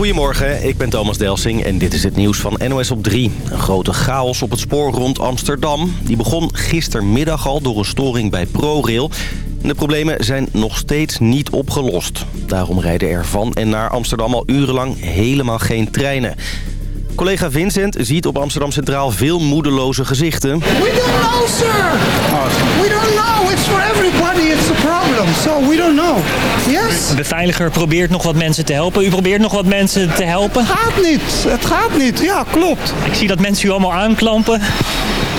Goedemorgen, ik ben Thomas Delsing en dit is het nieuws van NOS op 3. Een grote chaos op het spoor rond Amsterdam. Die begon gistermiddag al door een storing bij ProRail. De problemen zijn nog steeds niet opgelost. Daarom rijden er van en naar Amsterdam al urenlang helemaal geen treinen. Collega Vincent ziet op Amsterdam Centraal veel moedeloze gezichten. We don't know, sir. We don't know. It's for everybody. It's a problem. So we don't know. Yes? De beveiliger probeert nog wat mensen te helpen. U probeert nog wat mensen te helpen. Het gaat niet. Het gaat niet. Ja, klopt. Ik zie dat mensen u allemaal aanklampen.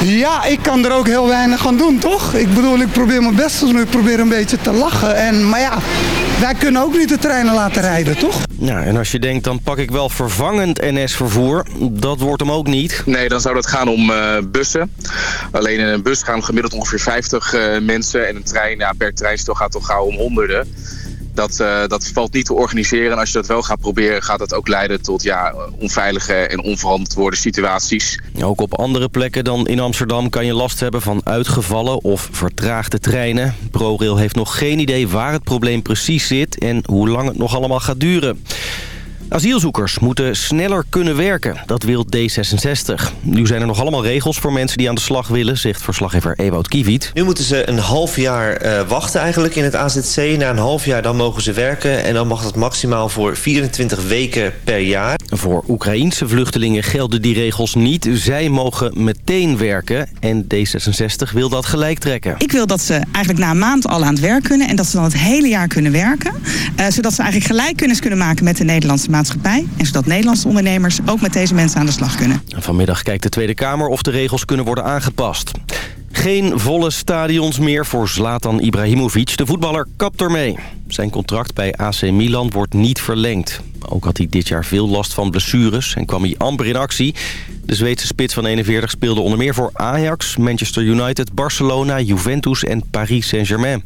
Ja, ik kan er ook heel weinig aan doen, toch? Ik bedoel, ik probeer mijn best te doen. Ik probeer een beetje te lachen. En, maar ja, wij kunnen ook niet de treinen laten rijden, toch? Ja, en als je denkt, dan pak ik wel vervangend NS-vervoer. Dat wordt hem ook niet. Nee, dan zou het gaan om uh, bussen. Alleen in een bus gaan gemiddeld ongeveer 50 uh, mensen. En een trein, ja, per treinstel gaat toch gauw om honderden. Dat, uh, dat valt niet te organiseren. En als je dat wel gaat proberen, gaat dat ook leiden tot ja, onveilige en onverantwoorde situaties. Ook op andere plekken dan in Amsterdam kan je last hebben van uitgevallen of vertraagde treinen. ProRail heeft nog geen idee waar het probleem precies zit en hoe lang het nog allemaal gaat duren. Asielzoekers moeten sneller kunnen werken, dat wil D66. Nu zijn er nog allemaal regels voor mensen die aan de slag willen, zegt verslaggever Ewout Kiewiet. Nu moeten ze een half jaar uh, wachten eigenlijk in het AZC. Na een half jaar dan mogen ze werken en dan mag dat maximaal voor 24 weken per jaar. Voor Oekraïense vluchtelingen gelden die regels niet. Zij mogen meteen werken en D66 wil dat gelijk trekken. Ik wil dat ze eigenlijk na een maand al aan het werk kunnen en dat ze dan het hele jaar kunnen werken. Uh, zodat ze eigenlijk gelijkkennis kunnen maken met de Nederlandse maatschappij en zodat Nederlandse ondernemers ook met deze mensen aan de slag kunnen. Vanmiddag kijkt de Tweede Kamer of de regels kunnen worden aangepast. Geen volle stadions meer voor Zlatan Ibrahimovic. De voetballer kapt ermee. Zijn contract bij AC Milan wordt niet verlengd. Ook had hij dit jaar veel last van blessures en kwam hij amper in actie. De Zweedse spits van 41 speelde onder meer voor Ajax, Manchester United, Barcelona, Juventus en Paris Saint-Germain.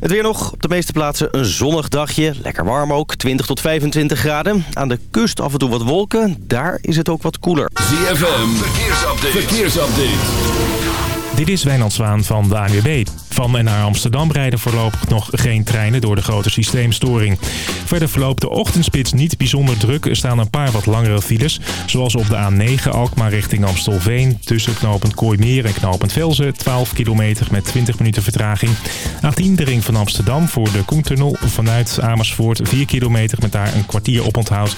Het weer nog. Op de meeste plaatsen een zonnig dagje. Lekker warm ook. 20 tot 25 graden. Aan de kust af en toe wat wolken. Daar is het ook wat koeler. ZFM. Verkeersupdate. Verkeersupdate. Dit is Wijnand Zwaan van de ANWB. Van en naar Amsterdam rijden voorlopig nog geen treinen door de grote systeemstoring. Verder verloopt de ochtendspits niet bijzonder druk. Er staan een paar wat langere files. Zoals op de A9 Alkmaar richting Amstelveen. Tussen knooppunt Kooimeer en knooppunt Velzen. 12 kilometer met 20 minuten vertraging. A10 de ring van Amsterdam voor de Koentunnel. Vanuit Amersfoort 4 kilometer met daar een kwartier op onthoud.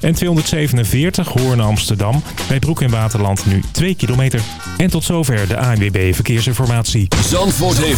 En 247 Hoorn Amsterdam. Bij Broek in Waterland nu 2 kilometer. En tot zover de ANWB Verkeersinformatie. Zandvoort heeft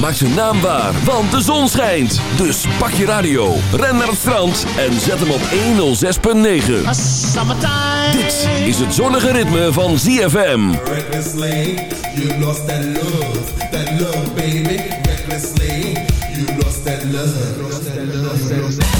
Maak zijn naam waar, want de zon schijnt. Dus pak je radio, ren naar het strand en zet hem op 106.9. Dit is het zonnige ritme van ZFM. You lost that love, that love baby. Recklessly, you lost that love. That love.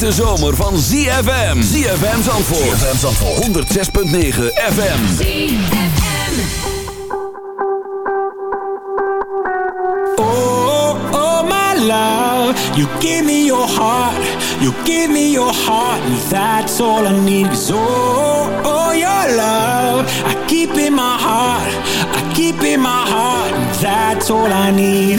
Hete zomer van ZFM. ZFM Zandvoort. ZFM Zandvoort. 106.9 FM. ZFM. Oh, oh my love You give me your heart You give me your heart that's all I need oh, oh love I keep in my heart I keep in my heart that's all I need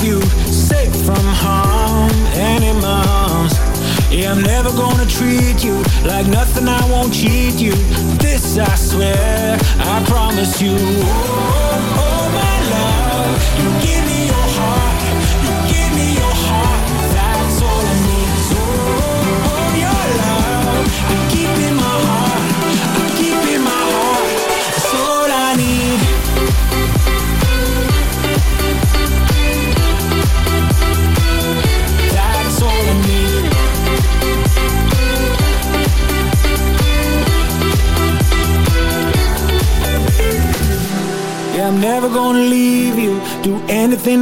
keep you safe from harm, animals. Yeah, I'm never gonna treat you like nothing. I won't cheat you. This I swear, I promise you. Oh, oh, oh my love, you give me your heart.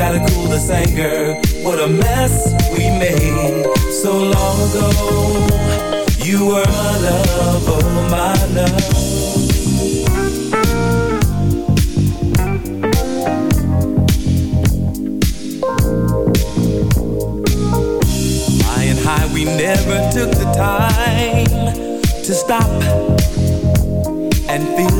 Gotta cool this anger What a mess we made So long ago. You were my love, oh my love. Flying high, we never took the time To stop and feel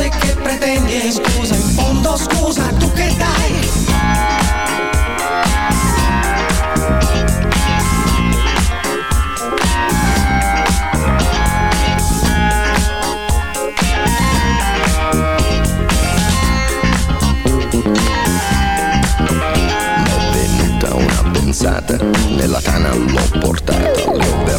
cose che pretendi. E scusa, in fondo scusa, tu che dai? nella tana l'ho portata,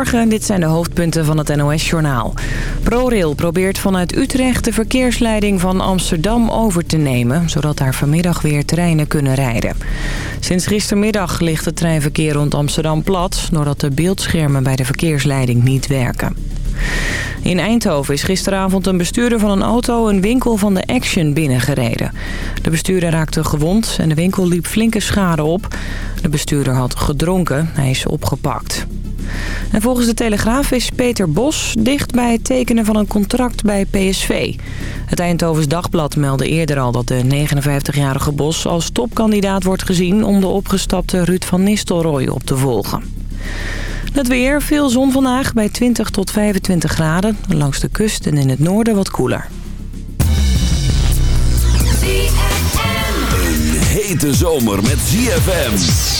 Dit zijn de hoofdpunten van het NOS-journaal. ProRail probeert vanuit Utrecht de verkeersleiding van Amsterdam over te nemen... zodat daar vanmiddag weer treinen kunnen rijden. Sinds gistermiddag ligt het treinverkeer rond Amsterdam plat... doordat de beeldschermen bij de verkeersleiding niet werken. In Eindhoven is gisteravond een bestuurder van een auto een winkel van de Action binnengereden. De bestuurder raakte gewond en de winkel liep flinke schade op. De bestuurder had gedronken, hij is opgepakt. En volgens de Telegraaf is Peter Bos dicht bij het tekenen van een contract bij PSV. Het Eindhovens Dagblad meldde eerder al dat de 59-jarige Bos als topkandidaat wordt gezien om de opgestapte Ruud van Nistelrooy op te volgen. Het weer, veel zon vandaag bij 20 tot 25 graden. Langs de kust en in het noorden wat koeler. Een hete zomer met ZFM.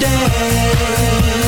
day.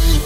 you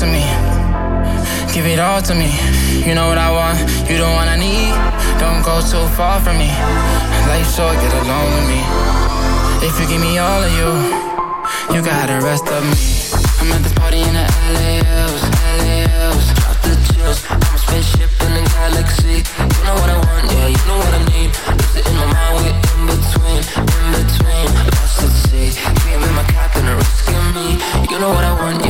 to me. Give it all to me. You know what I want, you the one I need. Don't go too far from me. Life's short, get along with me. If you give me all of you, you got the rest of me. I'm at this party in the LAOs, LAOs. Drop the chills. I'm a spaceship in the galaxy. You know what I want, yeah, you know what I need. Lose it in my mind, we're in between, in between. Lost at sea. Came with my captain, risking me. You know what I want, yeah.